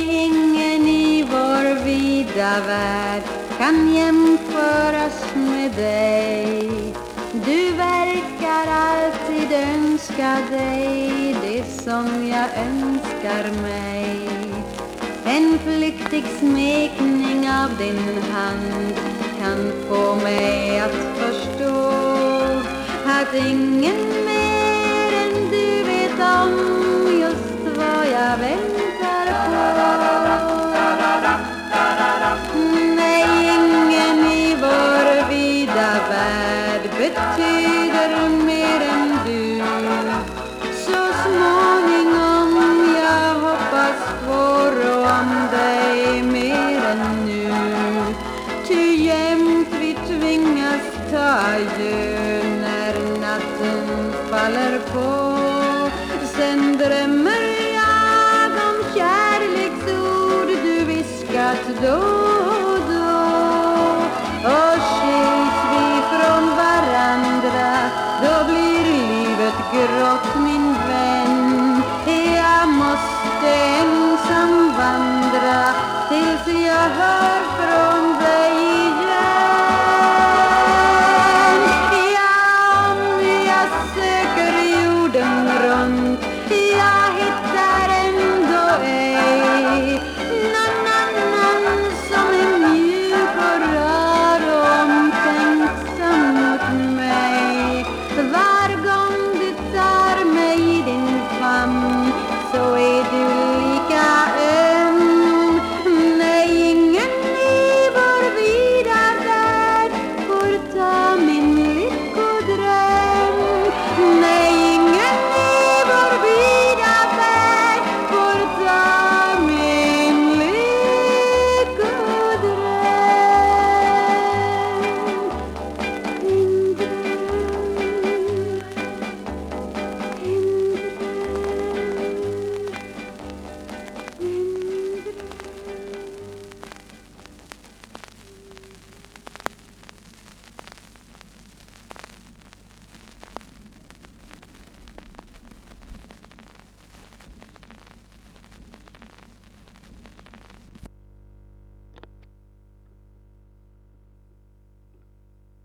ingen i vår vida värld kan jämföras med dig. Du verkar alltid önska dig det som jag önskar mig. En flyktig smekning av din hand kan få mig att förstå att ingen betyder mer än du. Så småningom jag hoppas få rå om dig mer än nu. Ty jämt vi tvingas ta adjö när natten faller på. Då blir livet grått min vän. Jag måste ensam vandra tills jag hör